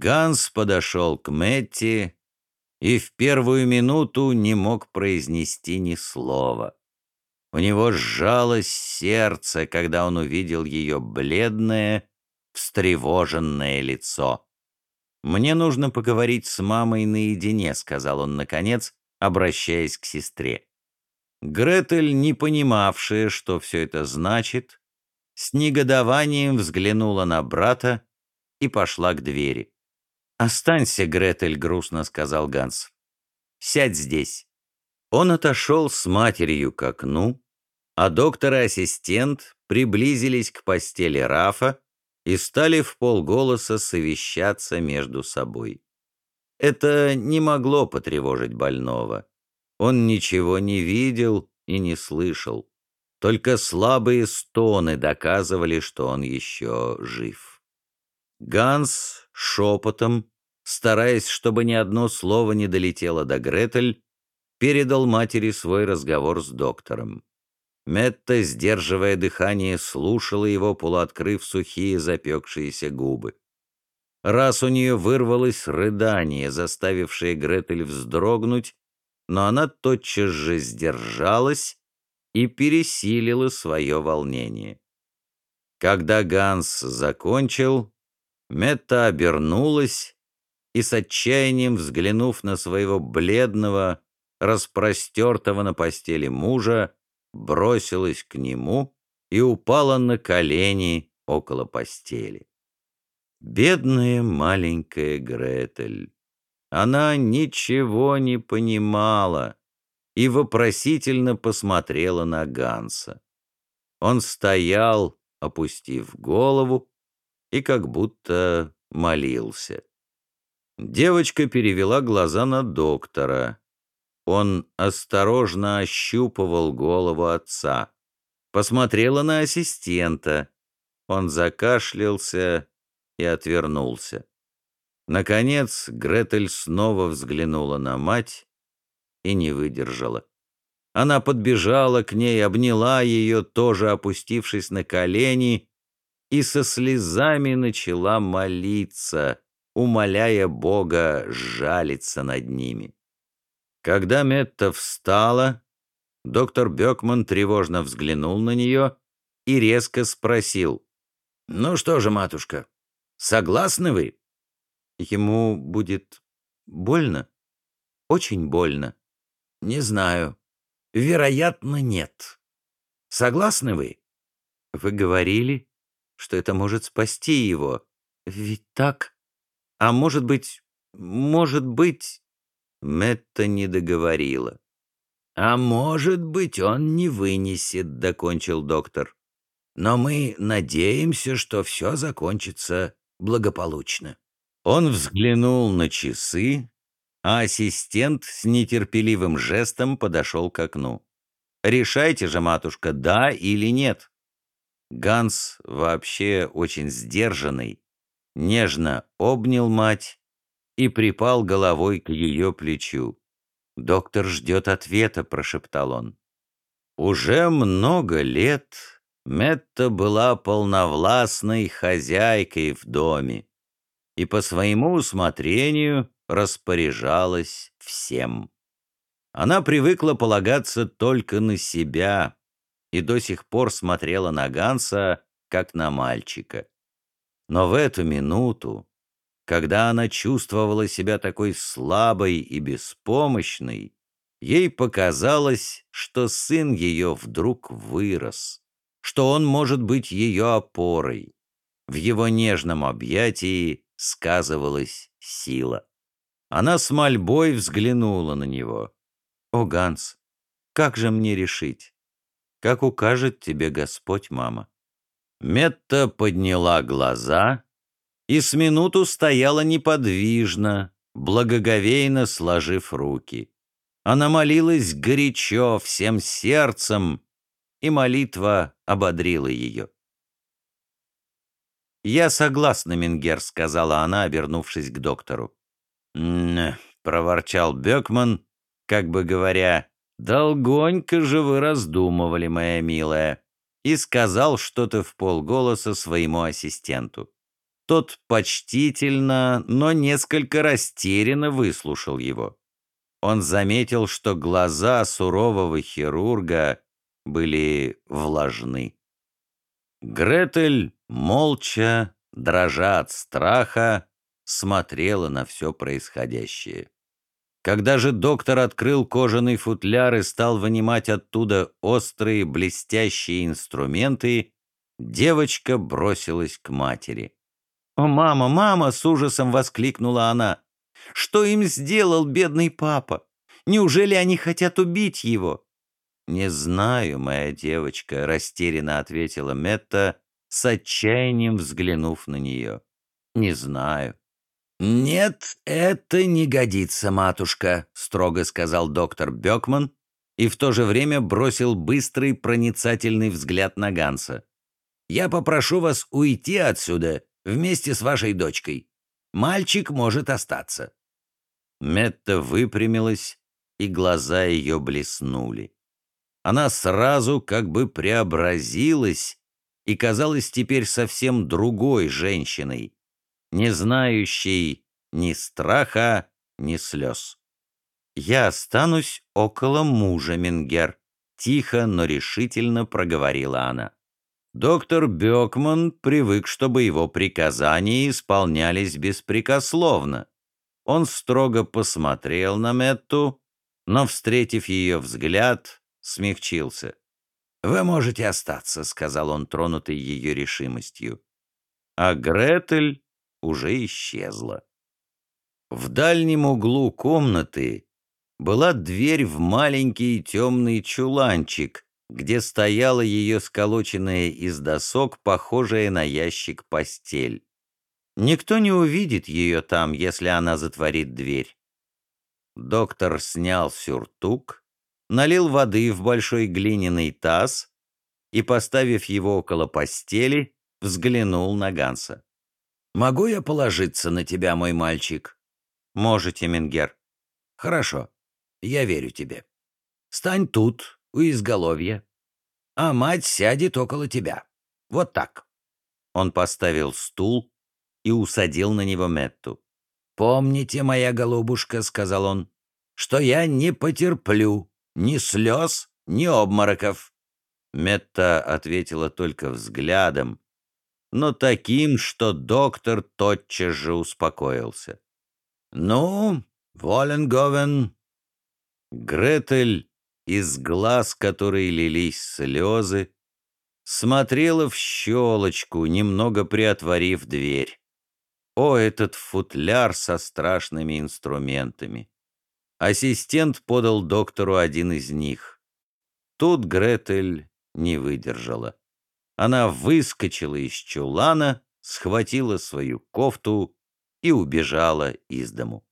Ганс подошел к Мэтти и в первую минуту не мог произнести ни слова. У него сжалось сердце, когда он увидел ее бледное, встревоженное лицо. «Мне нужно поговорить с мамой наедине», — сказал он наконец, обращаясь к сестре. Гретель, не понимавшая, что все это значит, с негодованием взглянула на брата и пошла к двери. «Останься, Гретель», — грустно сказал Ганс. «Сядь здесь». Он отошел с матерью к окну, а доктор и ассистент приблизились к постели Рафа и стали в полголоса совещаться между собой. Это не могло потревожить больного. Он ничего не видел и не слышал. Только слабые стоны доказывали, что он еще жив. Ганс шепотом, стараясь, чтобы ни одно слово не долетело до Гретель, передал матери свой разговор с доктором. Метта, сдерживая дыхание, слушала его, полуоткрыв сухие запекшиеся губы. Раз у нее вырвалось рыдание, заставившее Гретель вздрогнуть, но она тотчас же сдержалась и пересилила свое волнение. Когда Ганс закончил, Метта обернулась и с отчаянием взглянув на своего бледного, распростертого на постели мужа, бросилась к нему и упала на колени около постели. Бедная маленькая Гретель. Она ничего не понимала и вопросительно посмотрела на Ганса. Он стоял, опустив голову, и как будто молился. Девочка перевела глаза на доктора. Он осторожно ощупывал голову отца. Посмотрела на ассистента. Он закашлялся и отвернулся. Наконец Гретель снова взглянула на мать и не выдержала. Она подбежала к ней, обняла ее, тоже опустившись на колени, и со слезами начала молиться, умоляя Бога жалиться над ними. Когда Метта встала, доктор Бекман тревожно взглянул на нее и резко спросил. «Ну что же, матушка, согласны вы?» «Ему будет больно? Очень больно?» «Не знаю. Вероятно, нет. Согласны вы?» «Вы говорили, что это может спасти его. Ведь так? А может быть, может быть...» Метта не договорила. «А может быть, он не вынесет», — докончил доктор. «Но мы надеемся, что все закончится благополучно». Он взглянул на часы, а ассистент с нетерпеливым жестом подошел к окну. «Решайте же, матушка, да или нет». Ганс, вообще очень сдержанный, нежно обнял мать и припал головой к ее плечу. «Доктор ждет ответа», — прошептал он. Уже много лет Метта была полновластной хозяйкой в доме и по своему усмотрению распоряжалась всем. Она привыкла полагаться только на себя и до сих пор смотрела на Ганса, как на мальчика. Но в эту минуту когда она чувствовала себя такой слабой и беспомощной, ей показалось, что сын ее вдруг вырос, что он может быть ее опорой. В его нежном объятии сказывалась сила. Она с мольбой взглянула на него. «О, Ганс, как же мне решить? Как укажет тебе Господь, мама?» Метта подняла глаза и с минуту стояла неподвижно, благоговейно сложив руки. Она молилась горячо, всем сердцем, и молитва ободрила ее. «Я согласна, Мингер», — сказала она, обернувшись к доктору. «М-м-м», проворчал Бекман, как бы говоря, «долгонько же вы раздумывали, моя милая», и сказал что-то в полголоса своему ассистенту. Тот почтительно, но несколько растерянно выслушал его. Он заметил, что глаза сурового хирурга были влажны. Гретель, молча, дрожа от страха, смотрела на все происходящее. Когда же доктор открыл кожаный футляр и стал вынимать оттуда острые блестящие инструменты, девочка бросилась к матери. «О, мама, мама!» — с ужасом воскликнула она. «Что им сделал бедный папа? Неужели они хотят убить его?» «Не знаю, моя девочка», — растерянно ответила Метта, с отчаянием взглянув на нее. «Не знаю». «Нет, это не годится, матушка», — строго сказал доктор Бекман и в то же время бросил быстрый проницательный взгляд на Ганса. «Я попрошу вас уйти отсюда вместе с вашей дочкой. Мальчик может остаться». Метта выпрямилась, и глаза ее блеснули. Она сразу как бы преобразилась и казалась теперь совсем другой женщиной, не знающей ни страха, ни слез. «Я останусь около мужа, Менгер», — тихо, но решительно проговорила она. Доктор Бекман привык, чтобы его приказания исполнялись беспрекословно. Он строго посмотрел на Метту, но, встретив ее взгляд, смягчился. «Вы можете остаться», — сказал он, тронутый ее решимостью. А Гретель уже исчезла. В дальнем углу комнаты была дверь в маленький темный чуланчик, где стояла ее сколоченная из досок, похожая на ящик постель. Никто не увидит ее там, если она затворит дверь. Доктор снял сюртук, налил воды в большой глиняный таз и, поставив его около постели, взглянул на Ганса. «Могу я положиться на тебя, мой мальчик?» «Можете, Менгер». «Хорошо, я верю тебе. Стань тут, у изголовья, а мать сядет около тебя. Вот так». Он поставил стул и усадил на него Метту. «Помните, моя голубушка», — сказал он, — «что я не потерплю ни слез, ни обмороков». Метта ответила только взглядом, но таким, что доктор тотчас же успокоился. «Ну, Воленговен...» Гретель, из глаз которой лились слезы, смотрела в щелочку, немного приотворив дверь. О, этот футляр со страшными инструментами! Ассистент подал доктору один из них. Тут Гретель не выдержала. Она выскочила из чулана, схватила свою кофту и убежала из дому.